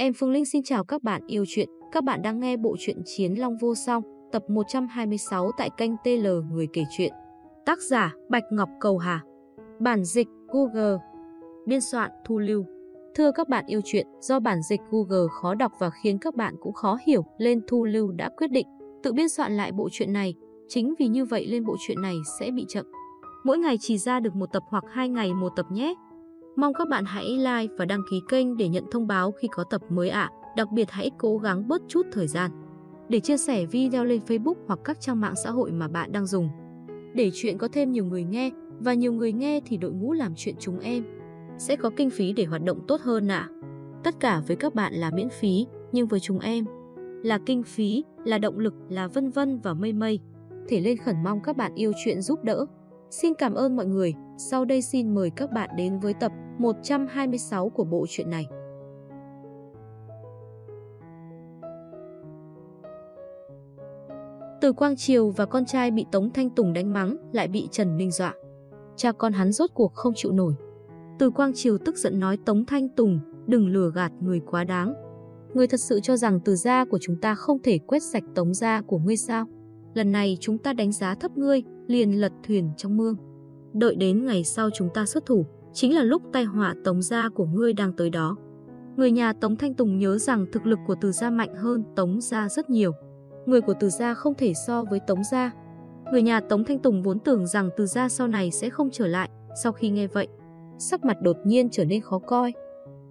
Em Phương Linh xin chào các bạn yêu truyện. Các bạn đang nghe bộ truyện Chiến Long Vô Song, tập 126 tại kênh TL Người kể chuyện. Tác giả Bạch Ngọc Cầu Hà. Bản dịch Google. Biên soạn Thu Lưu. Thưa các bạn yêu truyện, do bản dịch Google khó đọc và khiến các bạn cũng khó hiểu, lên Thu Lưu đã quyết định tự biên soạn lại bộ truyện này. Chính vì như vậy lên bộ truyện này sẽ bị chậm. Mỗi ngày chỉ ra được một tập hoặc hai ngày một tập nhé. Mong các bạn hãy like và đăng ký kênh để nhận thông báo khi có tập mới ạ. Đặc biệt hãy cố gắng bớt chút thời gian để chia sẻ video lên Facebook hoặc các trang mạng xã hội mà bạn đang dùng. Để chuyện có thêm nhiều người nghe và nhiều người nghe thì đội ngũ làm chuyện chúng em sẽ có kinh phí để hoạt động tốt hơn ạ. Tất cả với các bạn là miễn phí, nhưng với chúng em là kinh phí, là động lực, là vân vân và mây mây. Thể lên khẩn mong các bạn yêu chuyện giúp đỡ. Xin cảm ơn mọi người. Sau đây xin mời các bạn đến với tập 126 của bộ truyện này. Từ Quang Triều và con trai bị Tống Thanh Tùng đánh mắng, lại bị Trần Ninh dọa. Cha con hắn rốt cuộc không chịu nổi. Từ Quang Triều tức giận nói, Tống Thanh Tùng, đừng lừa gạt người quá đáng. Người thật sự cho rằng từ gia của chúng ta không thể quét sạch tống gia của ngươi sao? Lần này chúng ta đánh giá thấp ngươi, liền lật thuyền trong mương. Đợi đến ngày sau chúng ta xuất thủ, chính là lúc tai họa Tống gia của ngươi đang tới đó. Người nhà Tống Thanh Tùng nhớ rằng thực lực của Từ gia mạnh hơn Tống gia rất nhiều. Người của Từ gia không thể so với Tống gia. Người nhà Tống Thanh Tùng vốn tưởng rằng Từ gia sau này sẽ không trở lại, sau khi nghe vậy, sắc mặt đột nhiên trở nên khó coi.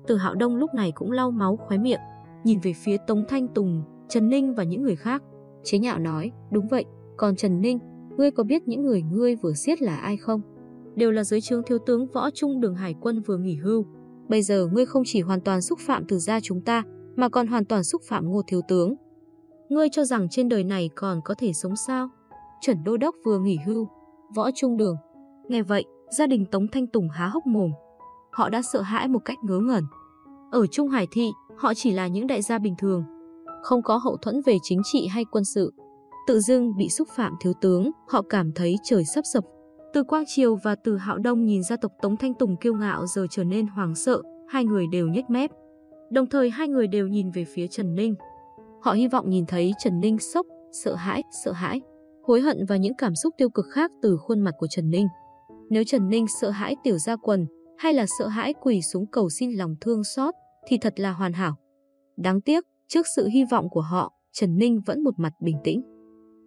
Từ Hạo Đông lúc này cũng lau máu khóe miệng, nhìn về phía Tống Thanh Tùng, Trần Ninh và những người khác, chế nhạo nói, đúng vậy, còn Trần Ninh, ngươi có biết những người ngươi vừa giết là ai không? đều là dưới trướng thiếu tướng võ trung đường hải quân vừa nghỉ hưu. Bây giờ ngươi không chỉ hoàn toàn xúc phạm từ gia chúng ta, mà còn hoàn toàn xúc phạm ngô thiếu tướng. Ngươi cho rằng trên đời này còn có thể sống sao? Chuẩn đô đốc vừa nghỉ hưu, võ trung đường. Nghe vậy, gia đình Tống Thanh Tùng há hốc mồm. Họ đã sợ hãi một cách ngớ ngẩn. Ở Trung Hải Thị, họ chỉ là những đại gia bình thường, không có hậu thuẫn về chính trị hay quân sự. Tự dưng bị xúc phạm thiếu tướng, họ cảm thấy trời sắp sập từ Quang Triều và từ Hạo Đông nhìn gia tộc Tống Thanh Tùng kiêu ngạo giờ trở nên hoảng sợ, hai người đều nhếch mép. Đồng thời hai người đều nhìn về phía Trần Ninh. Họ hy vọng nhìn thấy Trần Ninh sốc, sợ hãi, sợ hãi, hối hận và những cảm xúc tiêu cực khác từ khuôn mặt của Trần Ninh. Nếu Trần Ninh sợ hãi tiểu gia quần hay là sợ hãi quỳ xuống cầu xin lòng thương xót thì thật là hoàn hảo. Đáng tiếc, trước sự hy vọng của họ, Trần Ninh vẫn một mặt bình tĩnh.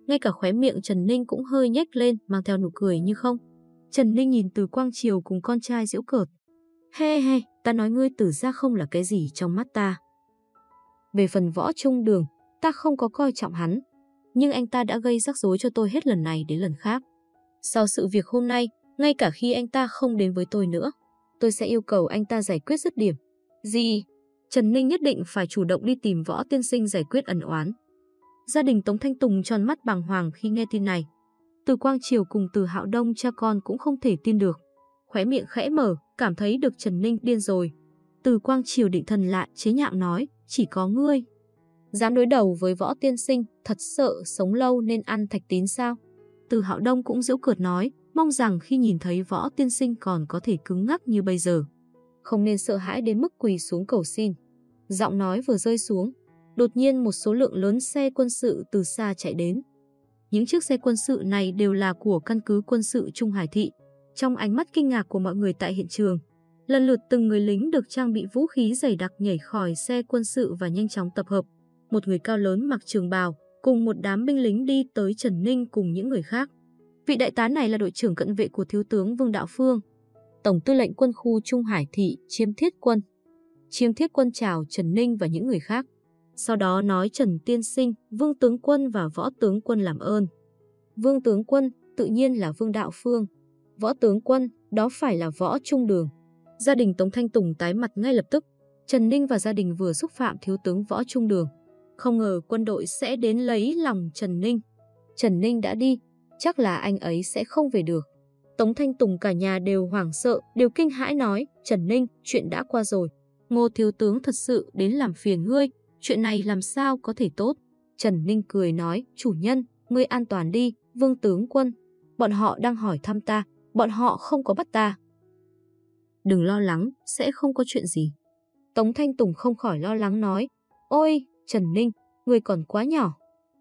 Ngay cả khóe miệng Trần Ninh cũng hơi nhếch lên mang theo nụ cười như không. Trần Ninh nhìn từ Quang Triều cùng con trai giễu cợt. He he, ta nói ngươi tử ra không là cái gì trong mắt ta. Về phần võ trung đường, ta không có coi trọng hắn. Nhưng anh ta đã gây rắc rối cho tôi hết lần này đến lần khác. Sau sự việc hôm nay, ngay cả khi anh ta không đến với tôi nữa, tôi sẽ yêu cầu anh ta giải quyết dứt điểm. Gì? Trần Ninh nhất định phải chủ động đi tìm võ tiên sinh giải quyết ẩn oán. Gia đình Tống Thanh Tùng tròn mắt bàng hoàng khi nghe tin này. Từ Quang Triều cùng từ Hạo Đông cha con cũng không thể tin được. Khóe miệng khẽ mở, cảm thấy được Trần Ninh điên rồi. Từ Quang Triều định thần lại, chế nhạo nói, chỉ có ngươi. Dám đối đầu với võ tiên sinh, thật sợ sống lâu nên ăn thạch tín sao? Từ Hạo Đông cũng giễu cợt nói, mong rằng khi nhìn thấy võ tiên sinh còn có thể cứng ngắc như bây giờ. Không nên sợ hãi đến mức quỳ xuống cầu xin. Giọng nói vừa rơi xuống, đột nhiên một số lượng lớn xe quân sự từ xa chạy đến. Những chiếc xe quân sự này đều là của căn cứ quân sự Trung Hải Thị. Trong ánh mắt kinh ngạc của mọi người tại hiện trường, lần lượt từng người lính được trang bị vũ khí dày đặc nhảy khỏi xe quân sự và nhanh chóng tập hợp. Một người cao lớn mặc trường bào, cùng một đám binh lính đi tới Trần Ninh cùng những người khác. Vị đại tá này là đội trưởng cận vệ của Thiếu tướng Vương Đạo Phương, Tổng tư lệnh quân khu Trung Hải Thị Chiêm Thiết Quân. Chiêm Thiết Quân chào Trần Ninh và những người khác sau đó nói Trần Tiên Sinh, Vương Tướng Quân và Võ Tướng Quân làm ơn. Vương Tướng Quân tự nhiên là Vương Đạo Phương. Võ Tướng Quân, đó phải là Võ Trung Đường. Gia đình Tống Thanh Tùng tái mặt ngay lập tức. Trần Ninh và gia đình vừa xúc phạm thiếu tướng Võ Trung Đường. Không ngờ quân đội sẽ đến lấy lòng Trần Ninh. Trần Ninh đã đi, chắc là anh ấy sẽ không về được. Tống Thanh Tùng cả nhà đều hoảng sợ, đều kinh hãi nói, Trần Ninh, chuyện đã qua rồi. Ngô thiếu tướng thật sự đến làm phiền ngươi, chuyện này làm sao có thể tốt. Trần Ninh cười nói, chủ nhân, ngươi an toàn đi, vương tướng quân. Bọn họ đang hỏi thăm ta, bọn họ không có bắt ta. Đừng lo lắng, sẽ không có chuyện gì. Tống Thanh Tùng không khỏi lo lắng nói, Ôi, Trần Ninh, người còn quá nhỏ.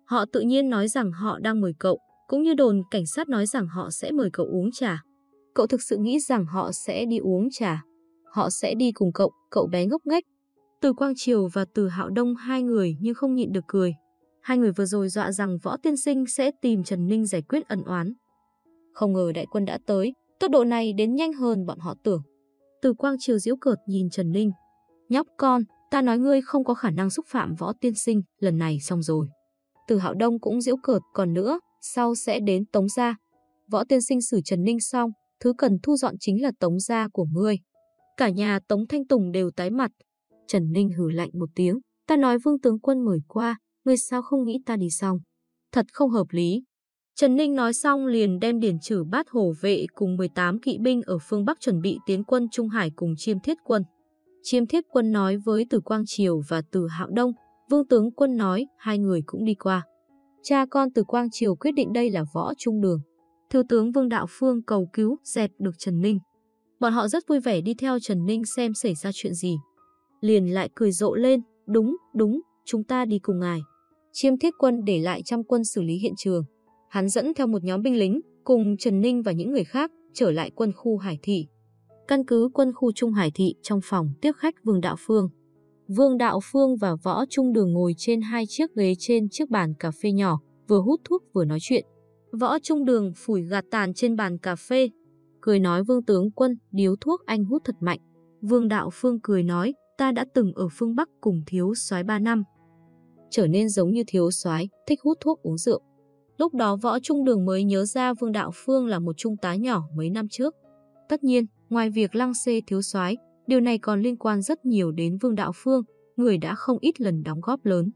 Họ tự nhiên nói rằng họ đang mời cậu, cũng như đồn cảnh sát nói rằng họ sẽ mời cậu uống trà. Cậu thực sự nghĩ rằng họ sẽ đi uống trà. Họ sẽ đi cùng cậu, cậu bé ngốc nghếch. Từ Quang Triều và Từ Hạo Đông hai người nhưng không nhịn được cười. Hai người vừa rồi dọa rằng Võ Tiên Sinh sẽ tìm Trần Ninh giải quyết ẩn oán. Không ngờ đại quân đã tới, tốc độ này đến nhanh hơn bọn họ tưởng. Từ Quang Triều diễu cợt nhìn Trần Ninh. Nhóc con, ta nói ngươi không có khả năng xúc phạm Võ Tiên Sinh, lần này xong rồi. Từ Hạo Đông cũng diễu cợt còn nữa, sau sẽ đến Tống Gia. Võ Tiên Sinh xử Trần Ninh xong, thứ cần thu dọn chính là Tống Gia của ngươi. Cả nhà Tống Thanh Tùng đều tái mặt. Trần Ninh hử lạnh một tiếng, ta nói vương tướng quân mời qua, ngươi sao không nghĩ ta đi xong. Thật không hợp lý. Trần Ninh nói xong liền đem điển trừ bát hổ vệ cùng 18 kỵ binh ở phương Bắc chuẩn bị tiến quân Trung Hải cùng chiêm thiết quân. Chiêm thiết quân nói với Từ Quang Triều và Từ Hạo Đông, vương tướng quân nói hai người cũng đi qua. Cha con Từ Quang Triều quyết định đây là võ trung đường. Thiếu tướng Vương Đạo Phương cầu cứu dẹp được Trần Ninh. Bọn họ rất vui vẻ đi theo Trần Ninh xem xảy ra chuyện gì. Liền lại cười rộ lên, đúng, đúng, chúng ta đi cùng ngài. Chiêm thiết quân để lại trăm quân xử lý hiện trường. Hắn dẫn theo một nhóm binh lính, cùng Trần Ninh và những người khác, trở lại quân khu Hải Thị. Căn cứ quân khu Trung Hải Thị trong phòng tiếp khách Vương Đạo Phương. Vương Đạo Phương và Võ Trung Đường ngồi trên hai chiếc ghế trên chiếc bàn cà phê nhỏ, vừa hút thuốc vừa nói chuyện. Võ Trung Đường phủi gạt tàn trên bàn cà phê, cười nói Vương tướng quân, điếu thuốc anh hút thật mạnh. Vương Đạo Phương cười nói, ta đã từng ở phương Bắc cùng thiếu soái 3 năm. Trở nên giống như thiếu soái, thích hút thuốc uống rượu. Lúc đó Võ Trung Đường mới nhớ ra Vương Đạo Phương là một trung tá nhỏ mấy năm trước. Tất nhiên, ngoài việc lăng xê thiếu soái, điều này còn liên quan rất nhiều đến Vương Đạo Phương, người đã không ít lần đóng góp lớn.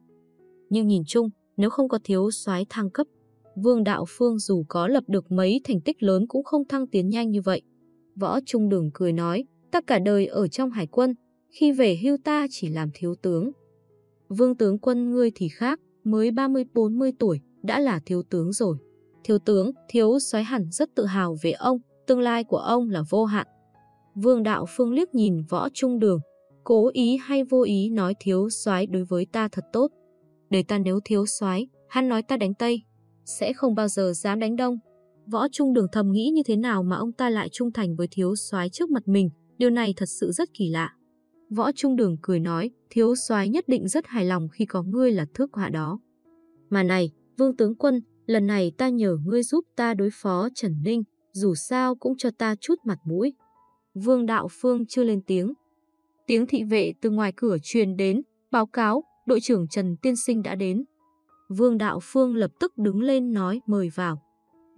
Nhưng nhìn chung, nếu không có thiếu soái thăng cấp, Vương Đạo Phương dù có lập được mấy thành tích lớn cũng không thăng tiến nhanh như vậy. Võ Trung Đường cười nói, ta cả đời ở trong hải quân, khi về hưu ta chỉ làm thiếu tướng. Vương tướng quân ngươi thì khác, mới 30-40 tuổi, đã là thiếu tướng rồi. Thiếu tướng, thiếu soái hẳn rất tự hào về ông, tương lai của ông là vô hạn. Vương Đạo Phương liếc nhìn võ trung đường, cố ý hay vô ý nói thiếu soái đối với ta thật tốt. Để ta nếu thiếu soái, hắn nói ta đánh Tây, sẽ không bao giờ dám đánh Đông. Võ Trung Đường thầm nghĩ như thế nào mà ông ta lại trung thành với thiếu soái trước mặt mình, điều này thật sự rất kỳ lạ. Võ Trung Đường cười nói, thiếu soái nhất định rất hài lòng khi có ngươi là thước họa đó. Mà này, Vương tướng quân, lần này ta nhờ ngươi giúp ta đối phó Trần Ninh, dù sao cũng cho ta chút mặt mũi. Vương Đạo Phương chưa lên tiếng. Tiếng thị vệ từ ngoài cửa truyền đến, báo cáo, đội trưởng Trần Tiên Sinh đã đến. Vương Đạo Phương lập tức đứng lên nói mời vào.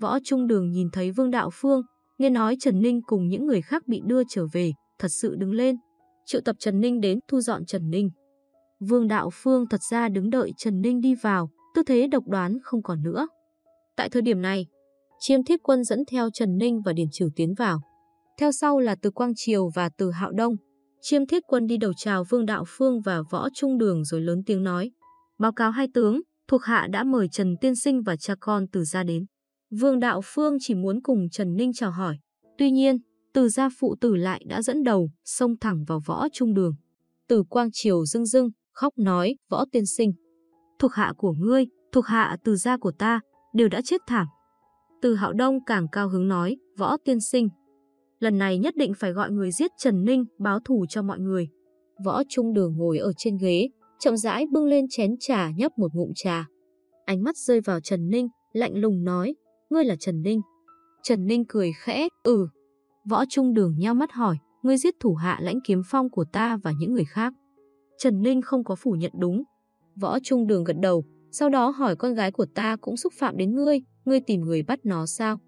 Võ Trung Đường nhìn thấy Vương Đạo Phương, nghe nói Trần Ninh cùng những người khác bị đưa trở về, thật sự đứng lên. Triệu tập Trần Ninh đến thu dọn Trần Ninh. Vương Đạo Phương thật ra đứng đợi Trần Ninh đi vào, tư thế độc đoán không còn nữa. Tại thời điểm này, Chiêm Thiết Quân dẫn theo Trần Ninh và Điền Trừ tiến vào. Theo sau là Từ Quang Triều và Từ Hạo Đông. Chiêm Thiết Quân đi đầu chào Vương Đạo Phương và Võ Trung Đường rồi lớn tiếng nói. Báo cáo hai tướng, thuộc hạ đã mời Trần Tiên Sinh và cha con từ gia đến. Vương Đạo Phương chỉ muốn cùng Trần Ninh chào hỏi. Tuy nhiên, từ gia phụ tử lại đã dẫn đầu, xông thẳng vào võ trung đường. Từ Quang Triều dưng dưng, khóc nói, võ tiên sinh. Thuộc hạ của ngươi, thuộc hạ từ gia của ta, đều đã chết thảm. Từ Hạo Đông càng cao hứng nói, võ tiên sinh. Lần này nhất định phải gọi người giết Trần Ninh báo thù cho mọi người. Võ trung đường ngồi ở trên ghế, chậm rãi bưng lên chén trà nhấp một ngụm trà. Ánh mắt rơi vào Trần Ninh, lạnh lùng nói, ngươi là Trần Ninh. Trần Ninh cười khẽ, ừ. Võ Trung Đường nhao mắt hỏi, ngươi giết thủ hạ lãnh kiếm phong của ta và những người khác. Trần Ninh không có phủ nhận đúng. Võ Trung Đường gật đầu, sau đó hỏi con gái của ta cũng xúc phạm đến ngươi, ngươi tìm người bắt nó sao?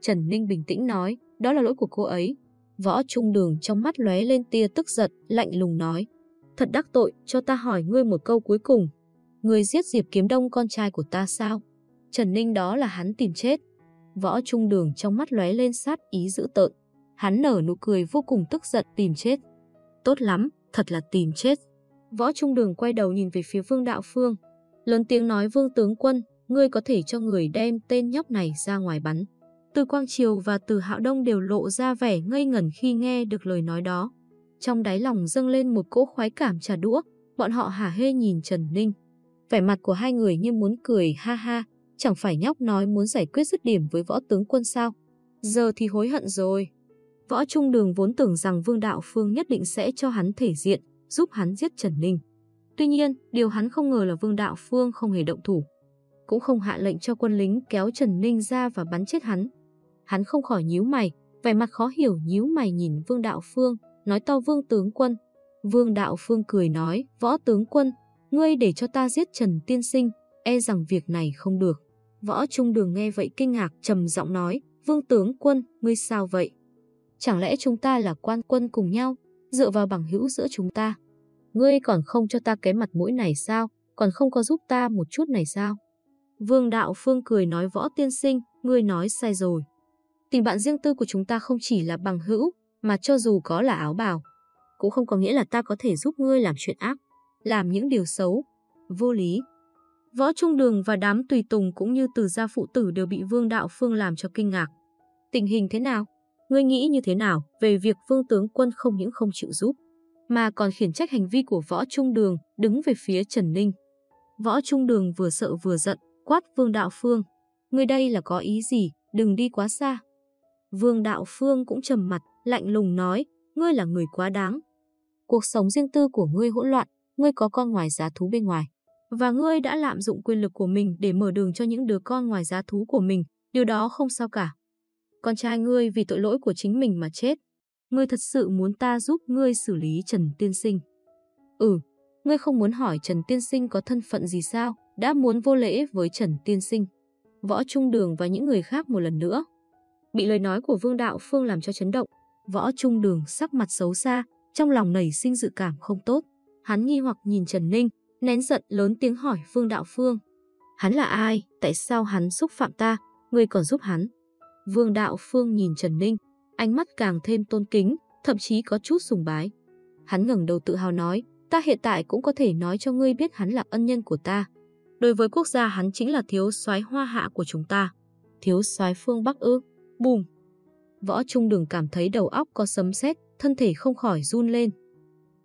Trần Ninh bình tĩnh nói, đó là lỗi của cô ấy. Võ Trung Đường trong mắt lóe lên tia tức giận, lạnh lùng nói, Thật đắc tội, cho ta hỏi ngươi một câu cuối cùng. Ngươi giết Diệp Kiếm Đông con trai của ta sao? Trần Ninh đó là hắn tìm chết. Võ Trung Đường trong mắt lóe lên sát ý dữ tợn. Hắn nở nụ cười vô cùng tức giận tìm chết. Tốt lắm, thật là tìm chết. Võ Trung Đường quay đầu nhìn về phía Vương Đạo Phương. Lớn tiếng nói Vương Tướng Quân, ngươi có thể cho người đem tên nhóc này ra ngoài bắn. Từ Quang Triều và từ Hạo Đông đều lộ ra vẻ ngây ngẩn khi nghe được lời nói đó. trong đáy lòng dâng lên một cỗ khoái cảm trà đũa, bọn họ hả hê nhìn Trần Ninh. Vẻ mặt của hai người như muốn cười ha ha, chẳng phải nhóc nói muốn giải quyết dứt điểm với võ tướng quân sao. Giờ thì hối hận rồi. Võ Trung Đường vốn tưởng rằng Vương Đạo Phương nhất định sẽ cho hắn thể diện, giúp hắn giết Trần Ninh. Tuy nhiên, điều hắn không ngờ là Vương Đạo Phương không hề động thủ. Cũng không hạ lệnh cho quân lính kéo Trần Ninh ra và bắn chết hắn. Hắn không khỏi nhíu mày, vẻ mặt khó hiểu nhíu mày nhìn Vương Đạo Phương, nói to Vương tướng quân. Vương Đạo Phương cười nói, võ tướng quân, ngươi để cho ta giết Trần Tiên Sinh, e rằng việc này không được. Võ Trung Đường nghe vậy kinh ngạc trầm giọng nói, Vương tướng quân, ngươi sao vậy? Chẳng lẽ chúng ta là quan quân cùng nhau, dựa vào bằng hữu giữa chúng ta? Ngươi còn không cho ta cái mặt mũi này sao? Còn không có giúp ta một chút này sao? Vương Đạo Phương cười nói võ tiên sinh, ngươi nói sai rồi. Tình bạn riêng tư của chúng ta không chỉ là bằng hữu, mà cho dù có là áo bào, cũng không có nghĩa là ta có thể giúp ngươi làm chuyện ác, làm những điều xấu, vô lý. Võ Trung Đường và đám tùy tùng cũng như từ gia phụ tử đều bị Vương Đạo Phương làm cho kinh ngạc. Tình hình thế nào? Ngươi nghĩ như thế nào về việc Vương tướng quân không những không chịu giúp, mà còn khiển trách hành vi của Võ Trung Đường đứng về phía Trần Ninh. Võ Trung Đường vừa sợ vừa giận, quát Vương Đạo Phương. Ngươi đây là có ý gì, đừng đi quá xa. Vương Đạo Phương cũng trầm mặt, lạnh lùng nói, ngươi là người quá đáng. Cuộc sống riêng tư của ngươi hỗn loạn, ngươi có con ngoài giá thú bên ngoài. Và ngươi đã lạm dụng quyền lực của mình để mở đường cho những đứa con ngoài giá thú của mình, điều đó không sao cả. Con trai ngươi vì tội lỗi của chính mình mà chết. Ngươi thật sự muốn ta giúp ngươi xử lý Trần Tiên Sinh. Ừ, ngươi không muốn hỏi Trần Tiên Sinh có thân phận gì sao, đã muốn vô lễ với Trần Tiên Sinh. Võ Trung Đường và những người khác một lần nữa. Bị lời nói của Vương Đạo Phương làm cho chấn động, Võ Trung Đường sắc mặt xấu xa, trong lòng nảy sinh dự cảm không tốt. Hắn nghi hoặc nhìn Trần Ninh, nén giận lớn tiếng hỏi Vương Đạo Phương. Hắn là ai? Tại sao hắn xúc phạm ta? Người còn giúp hắn. Vương Đạo Phương nhìn Trần Ninh, ánh mắt càng thêm tôn kính, thậm chí có chút sùng bái. Hắn ngẩng đầu tự hào nói, ta hiện tại cũng có thể nói cho ngươi biết hắn là ân nhân của ta. Đối với quốc gia hắn chính là thiếu soái hoa hạ của chúng ta. Thiếu soái phương Bắc ư? Bùm! Võ Trung Đường cảm thấy đầu óc có sấm sét, thân thể không khỏi run lên.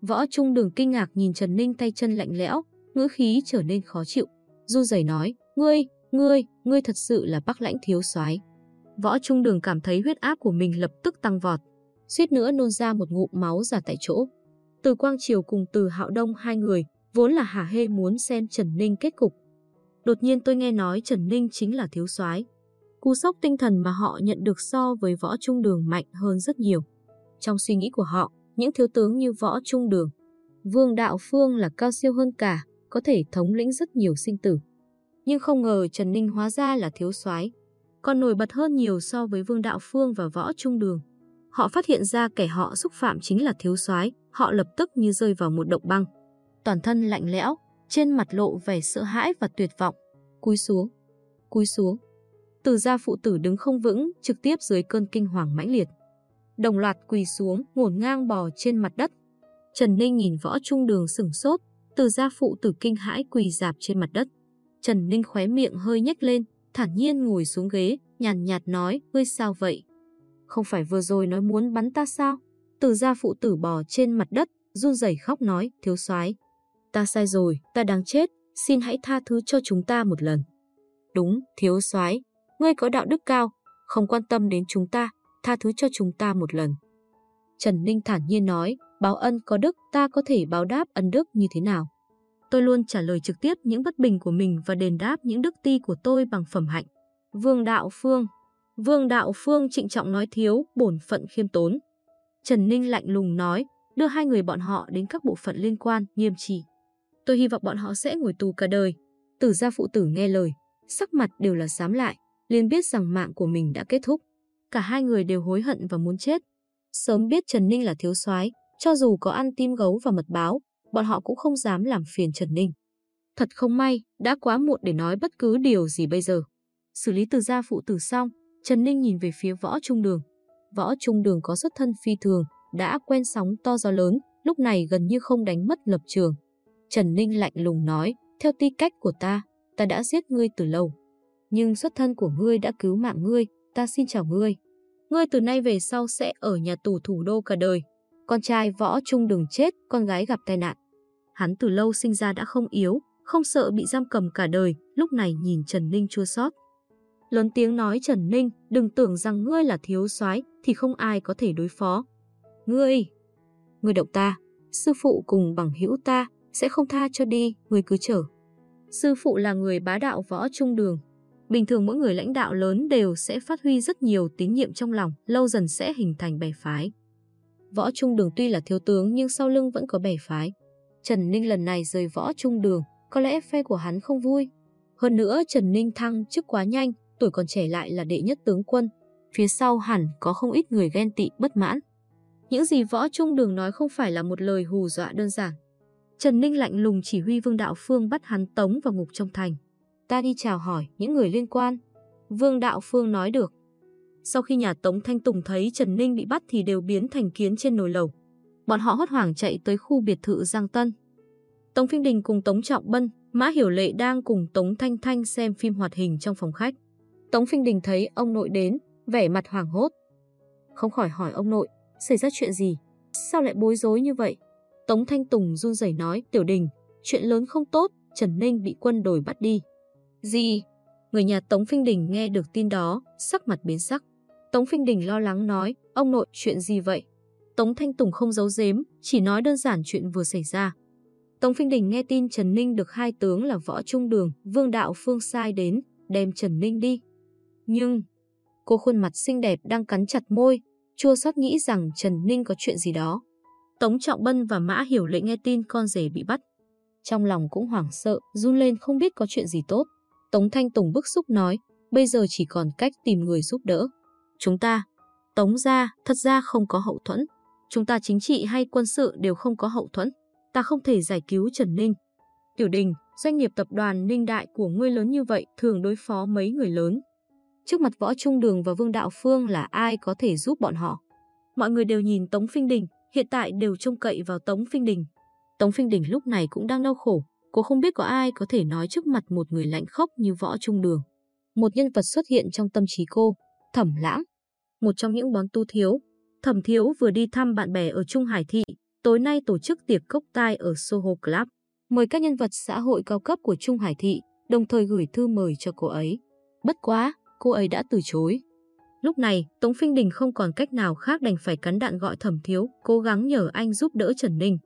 Võ Trung Đường kinh ngạc nhìn Trần Ninh tay chân lạnh lẽo, ngữ khí trở nên khó chịu. Du Dày nói, ngươi, ngươi, ngươi thật sự là bắc lãnh thiếu soái. Võ Trung Đường cảm thấy huyết áp của mình lập tức tăng vọt, suýt nữa nôn ra một ngụm máu ra tại chỗ. Từ Quang Triều cùng Từ Hạo Đông hai người, vốn là hả hê muốn xem Trần Ninh kết cục. Đột nhiên tôi nghe nói Trần Ninh chính là thiếu soái. Cú sốc tinh thần mà họ nhận được so với võ trung đường mạnh hơn rất nhiều. Trong suy nghĩ của họ, những thiếu tướng như võ trung đường, Vương Đạo Phương là cao siêu hơn cả, có thể thống lĩnh rất nhiều sinh tử. Nhưng không ngờ Trần Ninh hóa ra là thiếu soái, còn nổi bật hơn nhiều so với Vương Đạo Phương và võ trung đường. Họ phát hiện ra kẻ họ xúc phạm chính là thiếu soái, họ lập tức như rơi vào một động băng. Toàn thân lạnh lẽo, trên mặt lộ vẻ sợ hãi và tuyệt vọng. Cúi xuống, cúi xuống. Từ gia phụ tử đứng không vững, trực tiếp dưới cơn kinh hoàng mãnh liệt. Đồng loạt quỳ xuống, ngổn ngang bò trên mặt đất. Trần Ninh nhìn võ trung đường sửng sốt, từ gia phụ tử kinh hãi quỳ dạp trên mặt đất. Trần Ninh khóe miệng hơi nhếch lên, thản nhiên ngồi xuống ghế, nhàn nhạt nói, ngươi sao vậy? Không phải vừa rồi nói muốn bắn ta sao? Từ gia phụ tử bò trên mặt đất, run rẩy khóc nói, thiếu soái Ta sai rồi, ta đáng chết, xin hãy tha thứ cho chúng ta một lần. Đúng, thiếu soái ngươi có đạo đức cao, không quan tâm đến chúng ta, tha thứ cho chúng ta một lần. Trần Ninh thản nhiên nói, báo ân có đức, ta có thể báo đáp ân đức như thế nào? Tôi luôn trả lời trực tiếp những bất bình của mình và đền đáp những đức ti của tôi bằng phẩm hạnh. Vương Đạo Phương Vương Đạo Phương trịnh trọng nói thiếu, bổn phận khiêm tốn. Trần Ninh lạnh lùng nói, đưa hai người bọn họ đến các bộ phận liên quan, nghiêm trị. Tôi hy vọng bọn họ sẽ ngồi tù cả đời. Tử gia phụ tử nghe lời, sắc mặt đều là sám lại liền biết rằng mạng của mình đã kết thúc. Cả hai người đều hối hận và muốn chết. Sớm biết Trần Ninh là thiếu soái, cho dù có ăn tim gấu và mật báo, bọn họ cũng không dám làm phiền Trần Ninh. Thật không may, đã quá muộn để nói bất cứ điều gì bây giờ. Xử lý từ gia phụ tử xong, Trần Ninh nhìn về phía võ trung đường. Võ trung đường có xuất thân phi thường, đã quen sóng to gió lớn, lúc này gần như không đánh mất lập trường. Trần Ninh lạnh lùng nói, theo ti cách của ta, ta đã giết ngươi từ lâu nhưng xuất thân của ngươi đã cứu mạng ngươi, ta xin chào ngươi. Ngươi từ nay về sau sẽ ở nhà tù thủ đô cả đời. con trai võ trung đường chết, con gái gặp tai nạn. Hắn từ lâu sinh ra đã không yếu, không sợ bị giam cầm cả đời, lúc này nhìn Trần Ninh chua xót. Lớn tiếng nói Trần Ninh, đừng tưởng rằng ngươi là thiếu soái thì không ai có thể đối phó. Ngươi, ngươi động ta, sư phụ cùng bằng hữu ta sẽ không tha cho đi, ngươi cứ chờ. Sư phụ là người bá đạo võ trung đường. Bình thường mỗi người lãnh đạo lớn đều sẽ phát huy rất nhiều tín nhiệm trong lòng, lâu dần sẽ hình thành bè phái. Võ trung đường tuy là thiếu tướng nhưng sau lưng vẫn có bè phái. Trần Ninh lần này rời võ trung đường, có lẽ phe của hắn không vui. Hơn nữa Trần Ninh thăng chức quá nhanh, tuổi còn trẻ lại là đệ nhất tướng quân. Phía sau hẳn có không ít người ghen tị bất mãn. Những gì võ trung đường nói không phải là một lời hù dọa đơn giản. Trần Ninh lạnh lùng chỉ huy Vương Đạo Phương bắt hắn tống vào ngục trong thành. Ta đi chào hỏi những người liên quan. Vương Đạo Phương nói được. Sau khi nhà Tống Thanh Tùng thấy Trần Ninh bị bắt thì đều biến thành kiến trên nồi lầu. Bọn họ hốt hoảng chạy tới khu biệt thự Giang Tân. Tống Phim Đình cùng Tống Trọng Bân, Mã Hiểu Lệ đang cùng Tống Thanh Thanh xem phim hoạt hình trong phòng khách. Tống Phim Đình thấy ông nội đến, vẻ mặt hoảng hốt. Không khỏi hỏi ông nội, xảy ra chuyện gì? Sao lại bối rối như vậy? Tống Thanh Tùng run rẩy nói, Tiểu Đình, chuyện lớn không tốt, Trần Ninh bị quân đội bắt đi. Gì? Người nhà Tống Phinh Đình nghe được tin đó, sắc mặt biến sắc. Tống Phinh Đình lo lắng nói, ông nội, chuyện gì vậy? Tống Thanh Tùng không giấu giếm, chỉ nói đơn giản chuyện vừa xảy ra. Tống Phinh Đình nghe tin Trần Ninh được hai tướng là Võ Trung Đường, Vương Đạo Phương sai đến, đem Trần Ninh đi. Nhưng, cô khuôn mặt xinh đẹp đang cắn chặt môi, chua xót nghĩ rằng Trần Ninh có chuyện gì đó. Tống Trọng Bân và Mã Hiểu Lệ nghe tin con rể bị bắt. Trong lòng cũng hoảng sợ, run lên không biết có chuyện gì tốt. Tống Thanh Tùng bức xúc nói, bây giờ chỉ còn cách tìm người giúp đỡ. Chúng ta, Tống gia, thật ra không có hậu thuẫn. Chúng ta chính trị hay quân sự đều không có hậu thuẫn. Ta không thể giải cứu Trần Ninh. Tiểu Đình, doanh nghiệp tập đoàn Ninh Đại của ngươi lớn như vậy thường đối phó mấy người lớn. Trước mặt Võ Trung Đường và Vương Đạo Phương là ai có thể giúp bọn họ. Mọi người đều nhìn Tống Phinh Đình, hiện tại đều trông cậy vào Tống Phinh Đình. Tống Phinh Đình lúc này cũng đang đau khổ, cô không biết có ai có thể nói trước mặt một người lạnh khốc như Võ Trung Đường. Một nhân vật xuất hiện trong tâm trí cô, Thẩm Lãng. Một trong những bón tu thiếu, Thẩm Thiếu vừa đi thăm bạn bè ở Trung Hải Thị, tối nay tổ chức tiệc cốc tai ở Soho Club. Mời các nhân vật xã hội cao cấp của Trung Hải Thị, đồng thời gửi thư mời cho cô ấy. Bất quá, cô ấy đã từ chối. Lúc này, Tống Phinh Đình không còn cách nào khác đành phải cắn đạn gọi Thẩm Thiếu, cố gắng nhờ anh giúp đỡ Trần Ninh.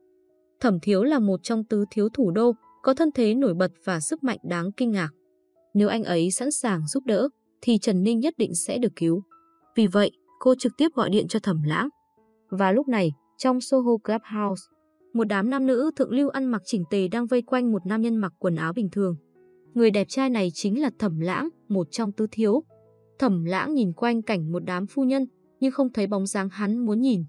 Thẩm Thiếu là một trong tứ thiếu thủ đô, có thân thế nổi bật và sức mạnh đáng kinh ngạc. Nếu anh ấy sẵn sàng giúp đỡ, thì Trần Ninh nhất định sẽ được cứu. Vì vậy, cô trực tiếp gọi điện cho Thẩm Lãng. Và lúc này, trong Soho Clubhouse, một đám nam nữ thượng lưu ăn mặc chỉnh tề đang vây quanh một nam nhân mặc quần áo bình thường. Người đẹp trai này chính là Thẩm Lãng, một trong tứ thiếu. Thẩm Lãng nhìn quanh cảnh một đám phu nhân, nhưng không thấy bóng dáng hắn muốn nhìn.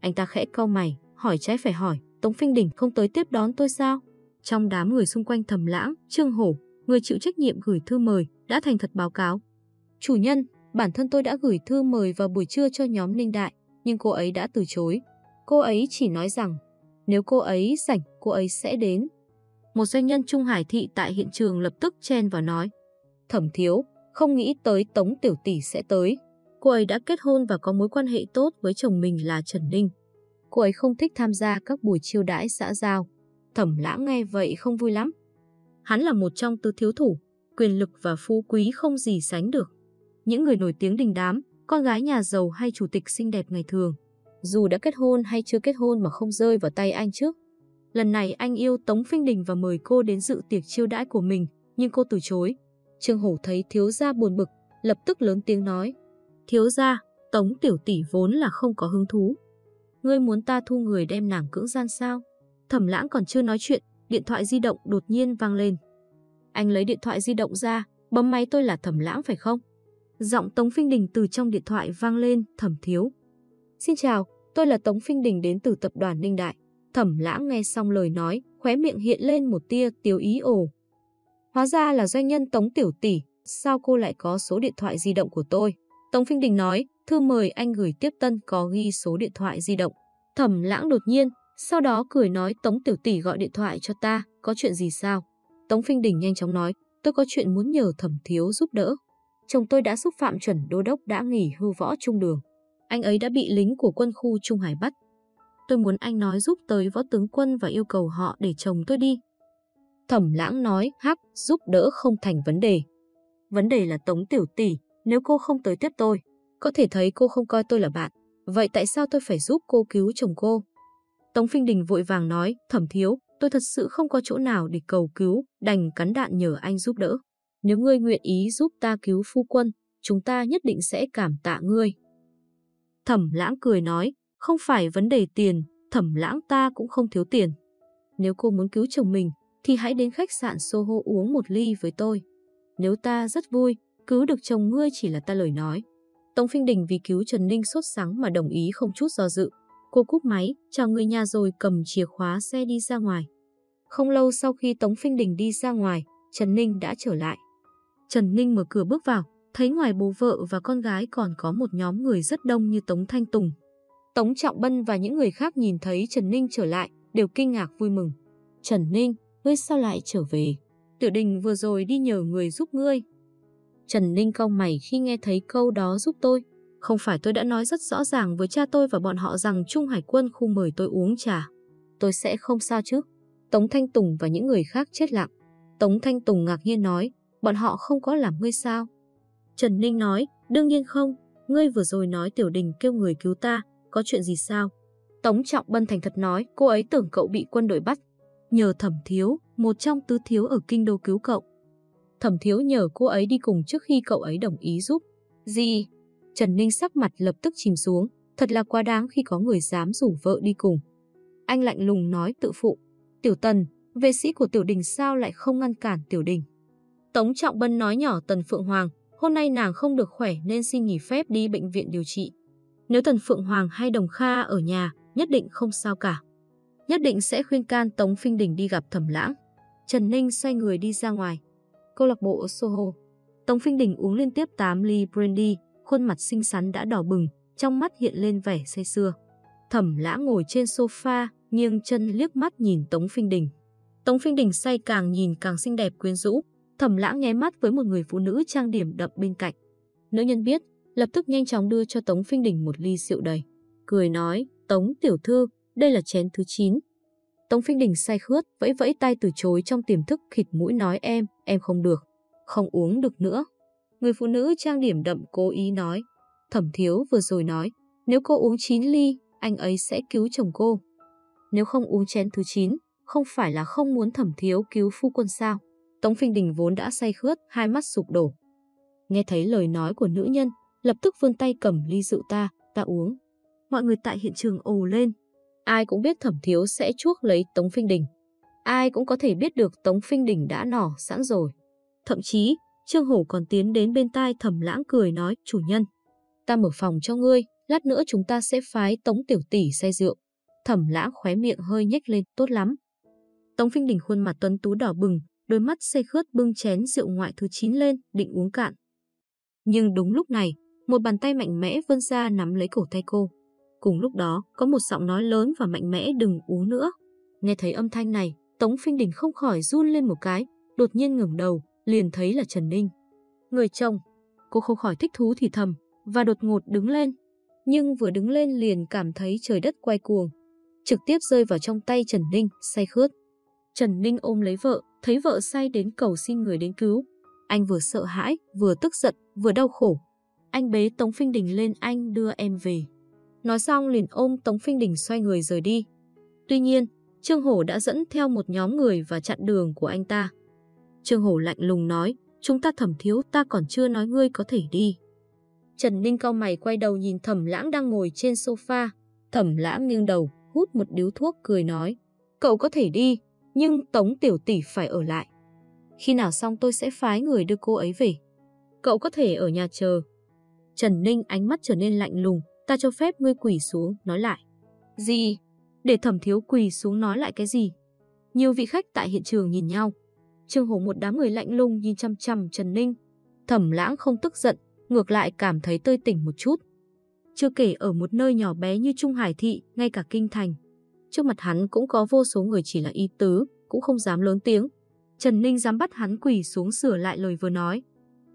Anh ta khẽ cau mày, hỏi trái phải hỏi, Tống Phinh Đỉnh không tới tiếp đón tôi sao? Trong đám người xung quanh thầm Lãng, Trương Hổ, người chịu trách nhiệm gửi thư mời, đã thành thật báo cáo. Chủ nhân, bản thân tôi đã gửi thư mời vào buổi trưa cho nhóm Ninh Đại, nhưng cô ấy đã từ chối. Cô ấy chỉ nói rằng, nếu cô ấy rảnh, cô ấy sẽ đến. Một doanh nhân Trung Hải Thị tại hiện trường lập tức chen vào nói. Thẩm thiếu, không nghĩ tới Tống Tiểu Tỷ sẽ tới. Cô ấy đã kết hôn và có mối quan hệ tốt với chồng mình là Trần Ninh. Cô ấy không thích tham gia các buổi chiêu đãi xã giao. Thẩm lãng nghe vậy không vui lắm. Hắn là một trong tứ thiếu thủ, quyền lực và phú quý không gì sánh được. Những người nổi tiếng đình đám, con gái nhà giàu hay chủ tịch xinh đẹp ngày thường. Dù đã kết hôn hay chưa kết hôn mà không rơi vào tay anh trước. Lần này anh yêu Tống Phinh Đình và mời cô đến dự tiệc chiêu đãi của mình, nhưng cô từ chối. Trương Hổ thấy thiếu gia buồn bực, lập tức lớn tiếng nói. Thiếu gia, Tống Tiểu Tỷ vốn là không có hứng thú. Ngươi muốn ta thu người đem nàng cưỡng gian sao? Thẩm lãng còn chưa nói chuyện, điện thoại di động đột nhiên vang lên. Anh lấy điện thoại di động ra, bấm máy tôi là thẩm lãng phải không? Giọng Tống Phinh Đình từ trong điện thoại vang lên, thẩm thiếu. Xin chào, tôi là Tống Phinh Đình đến từ tập đoàn Ninh Đại. Thẩm lãng nghe xong lời nói, khóe miệng hiện lên một tia tiêu ý ồ. Hóa ra là doanh nhân Tống Tiểu Tỷ, sao cô lại có số điện thoại di động của tôi? Tống Phinh Đình nói, thư mời anh gửi tiếp tân có ghi số điện thoại di động. Thẩm lãng đột nhiên, sau đó cười nói Tống Tiểu Tỷ gọi điện thoại cho ta, có chuyện gì sao? Tống Phinh Đình nhanh chóng nói, tôi có chuyện muốn nhờ thẩm thiếu giúp đỡ. Chồng tôi đã xúc phạm chuẩn đô đốc đã nghỉ hưu võ trung đường. Anh ấy đã bị lính của quân khu Trung Hải bắt. tôi muốn anh nói giúp tới võ tướng quân và yêu cầu họ để chồng tôi đi. Thẩm lãng nói, hắc, giúp đỡ không thành vấn đề. Vấn đề là Tống Tiểu Tỷ, nếu cô không tới tiếp tôi, có thể thấy cô không coi tôi là bạn. Vậy tại sao tôi phải giúp cô cứu chồng cô? Tống Phinh Đình vội vàng nói, thẩm thiếu, tôi thật sự không có chỗ nào để cầu cứu, đành cắn đạn nhờ anh giúp đỡ. Nếu ngươi nguyện ý giúp ta cứu phu quân, chúng ta nhất định sẽ cảm tạ ngươi. Thẩm lãng cười nói, không phải vấn đề tiền, thẩm lãng ta cũng không thiếu tiền. Nếu cô muốn cứu chồng mình, thì hãy đến khách sạn Soho uống một ly với tôi. Nếu ta rất vui, cứu được chồng ngươi chỉ là ta lời nói. Tống Phinh Đình vì cứu Trần Ninh sốt sắng mà đồng ý không chút do dự. Cô cúp máy, chào người nhà rồi cầm chìa khóa xe đi ra ngoài. Không lâu sau khi Tống Phinh Đình đi ra ngoài, Trần Ninh đã trở lại. Trần Ninh mở cửa bước vào, thấy ngoài bố vợ và con gái còn có một nhóm người rất đông như Tống Thanh Tùng. Tống Trọng Bân và những người khác nhìn thấy Trần Ninh trở lại, đều kinh ngạc vui mừng. Trần Ninh, ngươi sao lại trở về? Tiểu đình vừa rồi đi nhờ người giúp ngươi. Trần Ninh cau mày khi nghe thấy câu đó giúp tôi. Không phải tôi đã nói rất rõ ràng với cha tôi và bọn họ rằng Trung Hải quân khu mời tôi uống trà. Tôi sẽ không sao chứ. Tống Thanh Tùng và những người khác chết lặng. Tống Thanh Tùng ngạc nhiên nói, bọn họ không có làm ngươi sao? Trần Ninh nói, đương nhiên không, ngươi vừa rồi nói tiểu đình kêu người cứu ta, có chuyện gì sao? Tống Trọng Bân thành thật nói, cô ấy tưởng cậu bị quân đội bắt. Nhờ thẩm thiếu, một trong tứ thiếu ở kinh đô cứu cậu. Thẩm thiếu nhờ cô ấy đi cùng trước khi cậu ấy đồng ý giúp. Gì? Trần Ninh sắc mặt lập tức chìm xuống, thật là quá đáng khi có người dám rủ vợ đi cùng. Anh lạnh lùng nói tự phụ. Tiểu Tần, vệ sĩ của Tiểu Đình sao lại không ngăn cản Tiểu Đình? Tống Trọng Bân nói nhỏ Tần Phượng Hoàng, hôm nay nàng không được khỏe nên xin nghỉ phép đi bệnh viện điều trị. Nếu Tần Phượng Hoàng hay Đồng Kha ở nhà, nhất định không sao cả. Nhất định sẽ khuyên can Tống Phinh Đình đi gặp Thẩm Lãng. Trần Ninh xoay người đi ra ngoài. Câu lạc bộ Soho. Tống Phinh Đình uống liên tiếp 8 ly brandy, khuôn mặt xinh xắn đã đỏ bừng, trong mắt hiện lên vẻ say sưa. Thẩm lã ngồi trên sofa, nghiêng chân liếc mắt nhìn Tống Phinh Đình. Tống Phinh Đình say càng nhìn càng xinh đẹp quyến rũ, Thẩm Lãng nháy mắt với một người phụ nữ trang điểm đậm bên cạnh. Nữ nhân biết, lập tức nhanh chóng đưa cho Tống Phinh Đình một ly rượu đầy. Cười nói, Tống tiểu thư, đây là chén thứ 9. Tống Phinh Đình say khướt, vẫy vẫy tay từ chối trong tiềm thức khịt mũi nói em, em không được, không uống được nữa. Người phụ nữ trang điểm đậm cố ý nói, thẩm thiếu vừa rồi nói, nếu cô uống 9 ly, anh ấy sẽ cứu chồng cô. Nếu không uống chén thứ 9, không phải là không muốn thẩm thiếu cứu phu quân sao. Tống Phình Đình vốn đã say khướt, hai mắt sụp đổ. Nghe thấy lời nói của nữ nhân, lập tức vươn tay cầm ly rượu ta, ta uống. Mọi người tại hiện trường ồ lên. Ai cũng biết thẩm thiếu sẽ chuốc lấy Tống Phinh Đình. Ai cũng có thể biết được Tống Phinh Đình đã nỏ sẵn rồi. Thậm chí, Trương Hổ còn tiến đến bên tai thẩm lãng cười nói, chủ nhân, ta mở phòng cho ngươi, lát nữa chúng ta sẽ phái Tống Tiểu Tỷ say rượu. Thẩm lãng khóe miệng hơi nhếch lên, tốt lắm. Tống Phinh Đình khuôn mặt tuấn tú đỏ bừng, đôi mắt say khướt bưng chén rượu ngoại thứ 9 lên, định uống cạn. Nhưng đúng lúc này, một bàn tay mạnh mẽ vươn ra nắm lấy cổ tay cô. Cùng lúc đó, có một giọng nói lớn và mạnh mẽ đừng uống nữa. Nghe thấy âm thanh này, Tống Phinh Đình không khỏi run lên một cái, đột nhiên ngẩng đầu, liền thấy là Trần Ninh. Người chồng, cô không khỏi thích thú thì thầm, và đột ngột đứng lên. Nhưng vừa đứng lên liền cảm thấy trời đất quay cuồng. Trực tiếp rơi vào trong tay Trần Ninh, say khướt. Trần Ninh ôm lấy vợ, thấy vợ say đến cầu xin người đến cứu. Anh vừa sợ hãi, vừa tức giận, vừa đau khổ. Anh bế Tống Phinh Đình lên anh đưa em về. Nói xong liền ôm Tống Phinh Đình xoay người rời đi. Tuy nhiên, Trương Hổ đã dẫn theo một nhóm người và chặn đường của anh ta. Trương Hổ lạnh lùng nói, chúng ta thẩm thiếu ta còn chưa nói ngươi có thể đi. Trần Ninh cao mày quay đầu nhìn thẩm lãng đang ngồi trên sofa. Thẩm lãng nghiêng đầu, hút một điếu thuốc cười nói, cậu có thể đi, nhưng Tống Tiểu Tỷ phải ở lại. Khi nào xong tôi sẽ phái người đưa cô ấy về. Cậu có thể ở nhà chờ. Trần Ninh ánh mắt trở nên lạnh lùng, ta cho phép ngươi quỳ xuống, nói lại. Gì? Để thẩm thiếu quỳ xuống nói lại cái gì? Nhiều vị khách tại hiện trường nhìn nhau. Trương Hổ một đám người lạnh lùng nhìn chăm chăm Trần Ninh. Thẩm lãng không tức giận, ngược lại cảm thấy tươi tỉnh một chút. Chưa kể ở một nơi nhỏ bé như Trung Hải Thị, ngay cả Kinh Thành. Trước mặt hắn cũng có vô số người chỉ là y tứ, cũng không dám lớn tiếng. Trần Ninh dám bắt hắn quỳ xuống sửa lại lời vừa nói.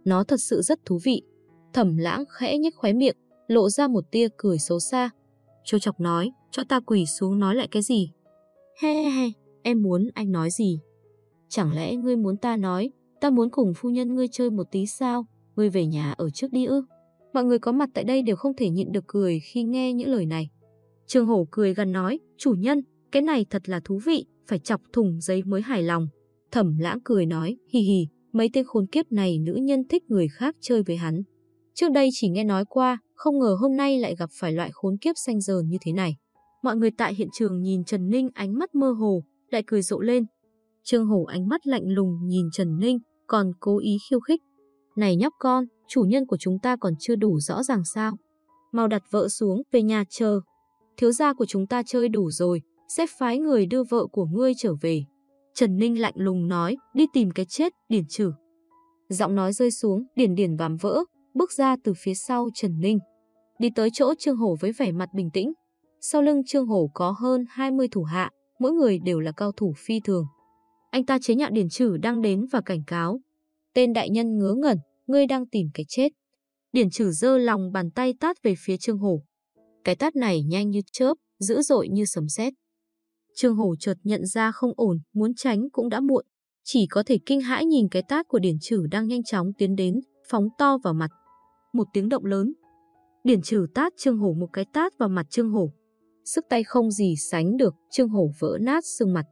Nó thật sự rất thú vị. Thẩm lãng khẽ nhếch khóe miệng, lộ ra một tia cười xấu xa. Châu chọc nói, Cho ta quỳ xuống nói lại cái gì? He he he, em muốn anh nói gì? Chẳng lẽ ngươi muốn ta nói, ta muốn cùng phu nhân ngươi chơi một tí sao? Ngươi về nhà ở trước đi ư? Mọi người có mặt tại đây đều không thể nhịn được cười khi nghe những lời này. Trương Hổ cười gần nói, chủ nhân, cái này thật là thú vị, phải chọc thùng giấy mới hài lòng. Thẩm lãng cười nói, hì hì, mấy tên khốn kiếp này nữ nhân thích người khác chơi với hắn. Trước đây chỉ nghe nói qua, không ngờ hôm nay lại gặp phải loại khốn kiếp xanh dờn như thế này. Mọi người tại hiện trường nhìn Trần Ninh ánh mắt mơ hồ, lại cười rộ lên. Trương Hổ ánh mắt lạnh lùng nhìn Trần Ninh, còn cố ý khiêu khích. Này nhóc con, chủ nhân của chúng ta còn chưa đủ rõ ràng sao? Mau đặt vợ xuống, về nhà chờ. Thiếu gia của chúng ta chơi đủ rồi, sẽ phái người đưa vợ của ngươi trở về. Trần Ninh lạnh lùng nói, đi tìm cái chết, điển trừ. Giọng nói rơi xuống, điển điển vàm vỡ, bước ra từ phía sau Trần Ninh. Đi tới chỗ Trương Hổ với vẻ mặt bình tĩnh. Sau lưng Trương Hổ có hơn 20 thủ hạ, mỗi người đều là cao thủ phi thường. Anh ta chế nhạo điển Trử đang đến và cảnh cáo. Tên đại nhân ngớ ngẩn, ngươi đang tìm cái chết. Điển Trử giơ lòng bàn tay tát về phía Trương Hổ. Cái tát này nhanh như chớp, dữ dội như sấm sét. Trương Hổ chợt nhận ra không ổn, muốn tránh cũng đã muộn. Chỉ có thể kinh hãi nhìn cái tát của Điển Trử đang nhanh chóng tiến đến, phóng to vào mặt. Một tiếng động lớn. Điển Trử tát Trương Hổ một cái tát vào mặt Trương Hổ. Sức tay không gì sánh được, Trương Hổ vỡ nát xương mặt.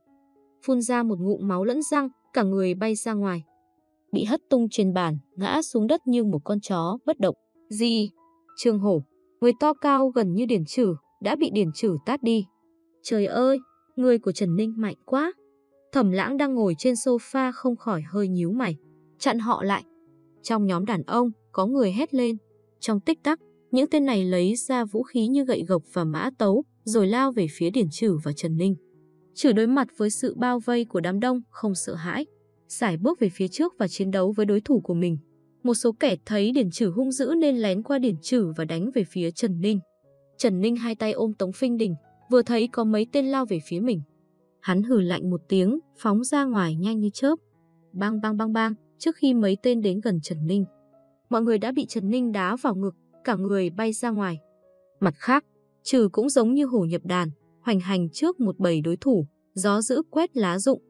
Phun ra một ngụm máu lẫn răng, cả người bay ra ngoài. Bị hất tung trên bàn, ngã xuống đất như một con chó bất động. Gì? Trương Hổ, người to cao gần như Điển Trừ, đã bị Điển Trừ tát đi. Trời ơi, Người của Trần Ninh mạnh quá. Thẩm lãng đang ngồi trên sofa không khỏi hơi nhíu mày. Chặn họ lại. Trong nhóm đàn ông, có người hét lên. Trong tích tắc, những tên này lấy ra vũ khí như gậy gộc và mã tấu, rồi lao về phía Điển Trừ và Trần Ninh chử đối mặt với sự bao vây của đám đông, không sợ hãi. Giải bước về phía trước và chiến đấu với đối thủ của mình. Một số kẻ thấy Điển Trử hung dữ nên lén qua Điển Trử và đánh về phía Trần Ninh. Trần Ninh hai tay ôm Tống Phinh Đình, vừa thấy có mấy tên lao về phía mình. Hắn hừ lạnh một tiếng, phóng ra ngoài nhanh như chớp. Bang bang bang bang, trước khi mấy tên đến gần Trần Ninh. Mọi người đã bị Trần Ninh đá vào ngực, cả người bay ra ngoài. Mặt khác, trừ cũng giống như hổ nhập đàn, hoành hành trước một bầy đối thủ, gió giữ quét lá rụng.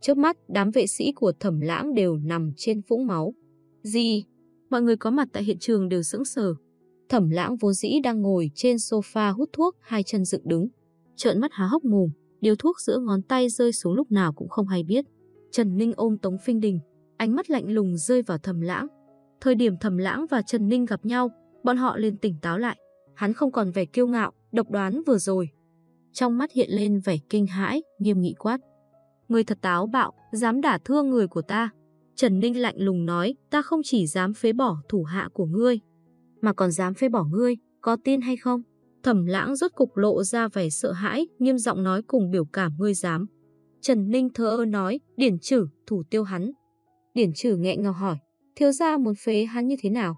Trước mắt, đám vệ sĩ của thẩm lãng đều nằm trên vũng máu. Gì? Mọi người có mặt tại hiện trường đều sững sờ. Thẩm lãng vốn dĩ đang ngồi trên sofa hút thuốc, hai chân dựng đứng trợn mắt há hốc mồm, điều thuốc giữa ngón tay rơi xuống lúc nào cũng không hay biết. Trần Ninh ôm Tống Phinh Đình, ánh mắt lạnh lùng rơi vào Thẩm Lãng. Thời điểm Thẩm Lãng và Trần Ninh gặp nhau, bọn họ liền tỉnh táo lại. Hắn không còn vẻ kiêu ngạo, độc đoán vừa rồi. Trong mắt hiện lên vẻ kinh hãi, nghiêm nghị quát. Người thật táo bạo, dám đả thương người của ta. Trần Ninh lạnh lùng nói, ta không chỉ dám phế bỏ thủ hạ của ngươi, mà còn dám phế bỏ ngươi, có tin hay không? Thẩm lãng rốt cục lộ ra vẻ sợ hãi, nghiêm giọng nói cùng biểu cảm ngươi dám. Trần Ninh thơ ơ nói, điển trừ, thủ tiêu hắn. Điển trừ nghẹn ngào hỏi, thiếu gia muốn phế hắn như thế nào?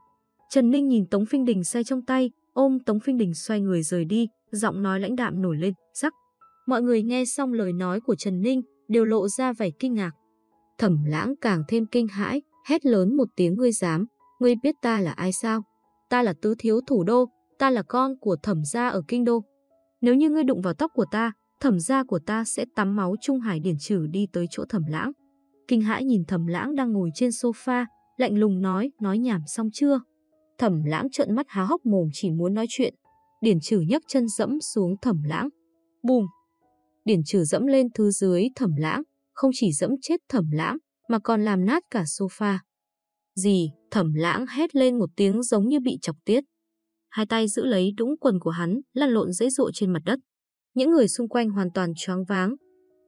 Trần Ninh nhìn Tống Phinh Đình say trong tay, ôm Tống Phinh Đình xoay người rời đi, giọng nói lãnh đạm nổi lên, sắc. Mọi người nghe xong lời nói của Trần Ninh, đều lộ ra vẻ kinh ngạc. Thẩm lãng càng thêm kinh hãi, hét lớn một tiếng ngươi dám, ngươi biết ta là ai sao? Ta là tứ thiếu thủ đô, ta là con của thẩm gia ở kinh đô. Nếu như ngươi đụng vào tóc của ta, thẩm gia của ta sẽ tắm máu Trung Hải điển trừ đi tới chỗ thẩm lãng. Kinh hãi nhìn thẩm lãng đang ngồi trên sofa, lạnh lùng nói, nói nhảm xong chưa? Thẩm lãng trợn mắt há hốc mồm chỉ muốn nói chuyện. Điển trừ nhấc chân dẫm xuống thẩm lãng. Bùm! Điển trừ dẫm lên thứ dưới thẩm lãng, không chỉ dẫm chết thẩm lãng, mà còn làm nát cả sofa. Gì? Thẩm lãng hét lên một tiếng giống như bị chọc tiết hai tay giữ lấy đũng quần của hắn, lăn lộn dễ dội trên mặt đất. Những người xung quanh hoàn toàn choáng váng.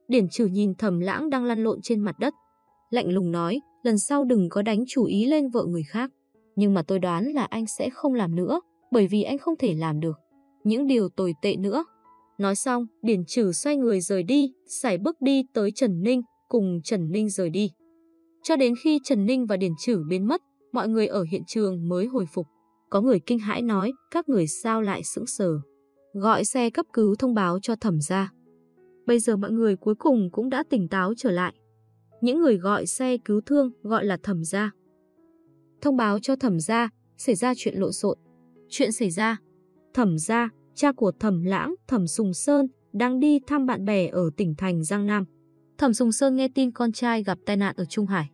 Điển trừ nhìn thẩm lãng đang lăn lộn trên mặt đất. Lạnh lùng nói, lần sau đừng có đánh chủ ý lên vợ người khác. Nhưng mà tôi đoán là anh sẽ không làm nữa, bởi vì anh không thể làm được. Những điều tồi tệ nữa. Nói xong, Điển trừ xoay người rời đi, sải bước đi tới Trần Ninh, cùng Trần Ninh rời đi. Cho đến khi Trần Ninh và Điển trừ biến mất, mọi người ở hiện trường mới hồi phục. Có người kinh hãi nói, các người sao lại sững sờ. Gọi xe cấp cứu thông báo cho thẩm gia. Bây giờ mọi người cuối cùng cũng đã tỉnh táo trở lại. Những người gọi xe cứu thương gọi là thẩm gia. Thông báo cho thẩm gia, xảy ra chuyện lộn xộn. Chuyện xảy ra. Thẩm gia, cha của Thẩm Lãng, Thẩm Sùng Sơn, đang đi thăm bạn bè ở tỉnh thành Giang Nam. Thẩm Sùng Sơn nghe tin con trai gặp tai nạn ở Trung Hải,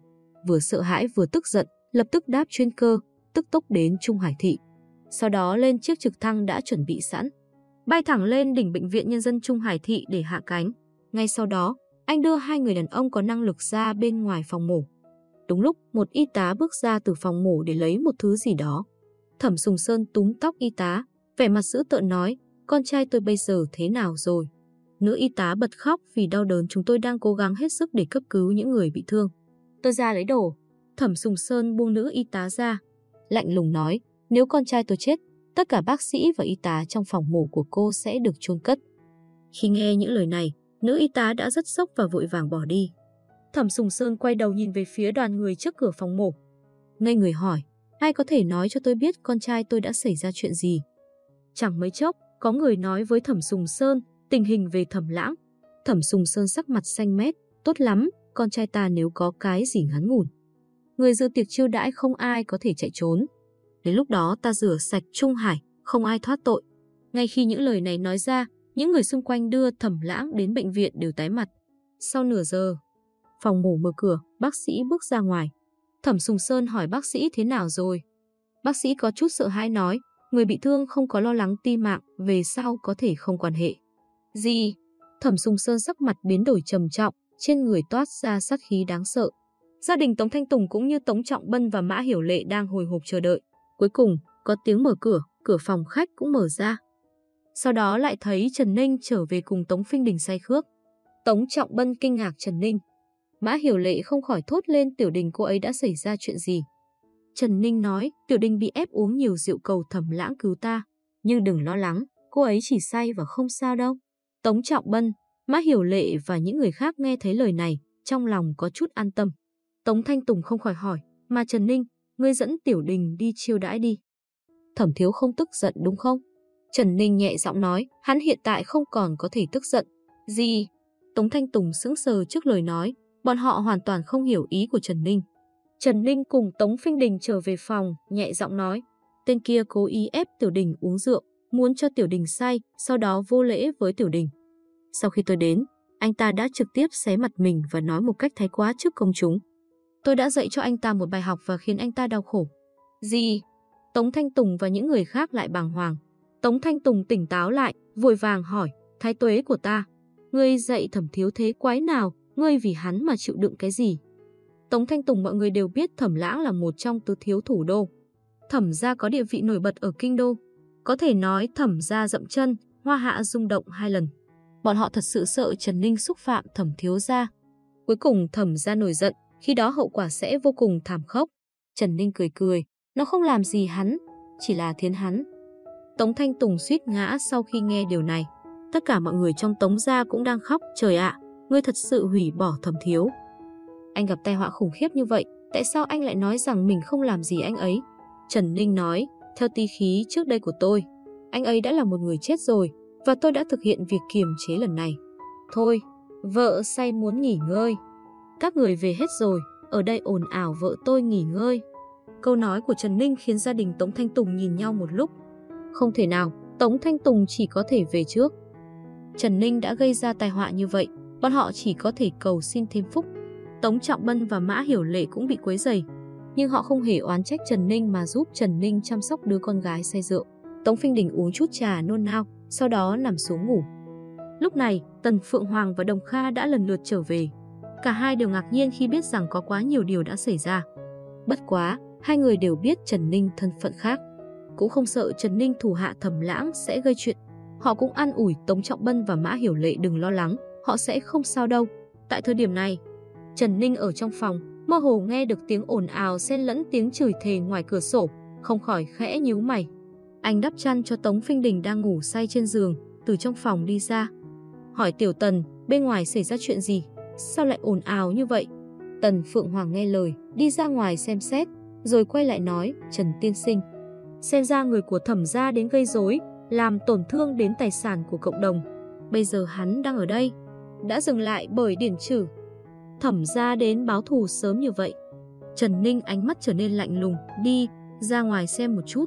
vừa sợ hãi vừa tức giận, lập tức đáp chuyên cơ, tức tốc đến Trung Hải thị. Sau đó lên chiếc trực thăng đã chuẩn bị sẵn, bay thẳng lên đỉnh bệnh viện nhân dân Trung Hải thị để hạ cánh. Ngay sau đó, anh đưa hai người đàn ông có năng lực ra bên ngoài phòng mổ. Đúng lúc, một y tá bước ra từ phòng mổ để lấy một thứ gì đó. Thẩm Sùng Sơn túm tóc y tá, vẻ mặt dữ tợn nói, con trai tôi bây giờ thế nào rồi? Nữ y tá bật khóc vì đau đớn chúng tôi đang cố gắng hết sức để cấp cứu những người bị thương. Tôi ra lấy đồ. Thẩm Sùng Sơn buông nữ y tá ra. Lạnh lùng nói, nếu con trai tôi chết, tất cả bác sĩ và y tá trong phòng mổ của cô sẽ được chôn cất. Khi nghe những lời này, nữ y tá đã rất sốc và vội vàng bỏ đi. Thẩm Sùng Sơn quay đầu nhìn về phía đoàn người trước cửa phòng mổ. Ngây người hỏi, ai có thể nói cho tôi biết con trai tôi đã xảy ra chuyện gì? Chẳng mấy chốc, có người nói với Thẩm Sùng Sơn tình hình về Thẩm Lãng. Thẩm Sùng Sơn sắc mặt xanh mét, tốt lắm, con trai ta nếu có cái gì ngắn ngủn. Người dự tiệc chiêu đãi không ai có thể chạy trốn. Đến lúc đó ta rửa sạch Trung Hải, không ai thoát tội. Ngay khi những lời này nói ra, những người xung quanh đưa Thẩm Lãng đến bệnh viện đều tái mặt. Sau nửa giờ, phòng mổ mở cửa, bác sĩ bước ra ngoài. Thẩm Sùng Sơn hỏi bác sĩ thế nào rồi. Bác sĩ có chút sợ hãi nói, người bị thương không có lo lắng ti mạng, về sau có thể không quan hệ. Gì? Thẩm Sùng Sơn sắc mặt biến đổi trầm trọng, trên người toát ra sát khí đáng sợ. Gia đình Tống Thanh Tùng cũng như Tống Trọng Bân và Mã Hiểu Lệ đang hồi hộp chờ đợi. Cuối cùng, có tiếng mở cửa, cửa phòng khách cũng mở ra. Sau đó lại thấy Trần Ninh trở về cùng Tống Phinh Đình say khước. Tống Trọng Bân kinh ngạc Trần Ninh. Mã Hiểu Lệ không khỏi thốt lên tiểu đình cô ấy đã xảy ra chuyện gì. Trần Ninh nói tiểu đình bị ép uống nhiều rượu cầu thẩm lãng cứu ta. Nhưng đừng lo lắng, cô ấy chỉ say và không sao đâu. Tống Trọng Bân, Mã Hiểu Lệ và những người khác nghe thấy lời này, trong lòng có chút an tâm. Tống Thanh Tùng không khỏi hỏi, mà Trần Ninh, ngươi dẫn Tiểu Đình đi chiêu đãi đi. Thẩm Thiếu không tức giận đúng không? Trần Ninh nhẹ giọng nói, hắn hiện tại không còn có thể tức giận. Gì? Tống Thanh Tùng sững sờ trước lời nói, bọn họ hoàn toàn không hiểu ý của Trần Ninh. Trần Ninh cùng Tống Phinh Đình trở về phòng, nhẹ giọng nói, tên kia cố ý ép Tiểu Đình uống rượu, muốn cho Tiểu Đình say, sau đó vô lễ với Tiểu Đình. Sau khi tôi đến, anh ta đã trực tiếp xé mặt mình và nói một cách thái quá trước công chúng. Tôi đã dạy cho anh ta một bài học và khiến anh ta đau khổ. Gì? Tống Thanh Tùng và những người khác lại bàng hoàng. Tống Thanh Tùng tỉnh táo lại, vội vàng hỏi, thái tuế của ta, ngươi dạy thẩm thiếu thế quái nào, ngươi vì hắn mà chịu đựng cái gì? Tống Thanh Tùng mọi người đều biết thẩm lãng là một trong tứ thiếu thủ đô. Thẩm gia có địa vị nổi bật ở kinh đô. Có thể nói thẩm gia dậm chân, hoa hạ rung động hai lần. Bọn họ thật sự sợ Trần Ninh xúc phạm thẩm thiếu gia. Cuối cùng thẩm gia nổi giận, khi đó hậu quả sẽ vô cùng thảm khốc. Trần Ninh cười cười, nó không làm gì hắn, chỉ là thiến hắn. Tống Thanh Tùng suýt ngã sau khi nghe điều này. Tất cả mọi người trong Tống gia cũng đang khóc, trời ạ, ngươi thật sự hủy bỏ thẩm thiếu. Anh gặp tai họa khủng khiếp như vậy, tại sao anh lại nói rằng mình không làm gì anh ấy? Trần Ninh nói, theo tí khí trước đây của tôi, anh ấy đã là một người chết rồi, và tôi đã thực hiện việc kiềm chế lần này. Thôi, vợ say muốn nghỉ ngơi. Các người về hết rồi, ở đây ồn ào vợ tôi nghỉ ngơi. Câu nói của Trần Ninh khiến gia đình Tống Thanh Tùng nhìn nhau một lúc. Không thể nào, Tống Thanh Tùng chỉ có thể về trước. Trần Ninh đã gây ra tai họa như vậy, bọn họ chỉ có thể cầu xin thêm phúc. Tống Trọng Bân và Mã Hiểu Lệ cũng bị quấy rầy, nhưng họ không hề oán trách Trần Ninh mà giúp Trần Ninh chăm sóc đứa con gái say rượu. Tống Phinh Đình uống chút trà nôn nao, sau đó nằm xuống ngủ. Lúc này, Tần Phượng Hoàng và Đồng Kha đã lần lượt trở về. Cả hai đều ngạc nhiên khi biết rằng có quá nhiều điều đã xảy ra. Bất quá, hai người đều biết Trần Ninh thân phận khác. Cũng không sợ Trần Ninh thủ hạ thầm lãng sẽ gây chuyện. Họ cũng an ủi Tống Trọng Bân và Mã Hiểu Lệ đừng lo lắng, họ sẽ không sao đâu. Tại thời điểm này, Trần Ninh ở trong phòng, mơ hồ nghe được tiếng ồn ào xen lẫn tiếng chửi thề ngoài cửa sổ, không khỏi khẽ nhíu mày. Anh đắp chăn cho Tống Phinh Đình đang ngủ say trên giường, từ trong phòng đi ra. Hỏi Tiểu Tần, bên ngoài xảy ra chuyện gì? Sao lại ồn ào như vậy? Tần Phượng Hoàng nghe lời, đi ra ngoài xem xét, rồi quay lại nói, Trần Tiên Sinh. Xem ra người của thẩm gia đến gây rối, làm tổn thương đến tài sản của cộng đồng. Bây giờ hắn đang ở đây, đã dừng lại bởi điển trừ. Thẩm gia đến báo thù sớm như vậy. Trần Ninh ánh mắt trở nên lạnh lùng, đi, ra ngoài xem một chút.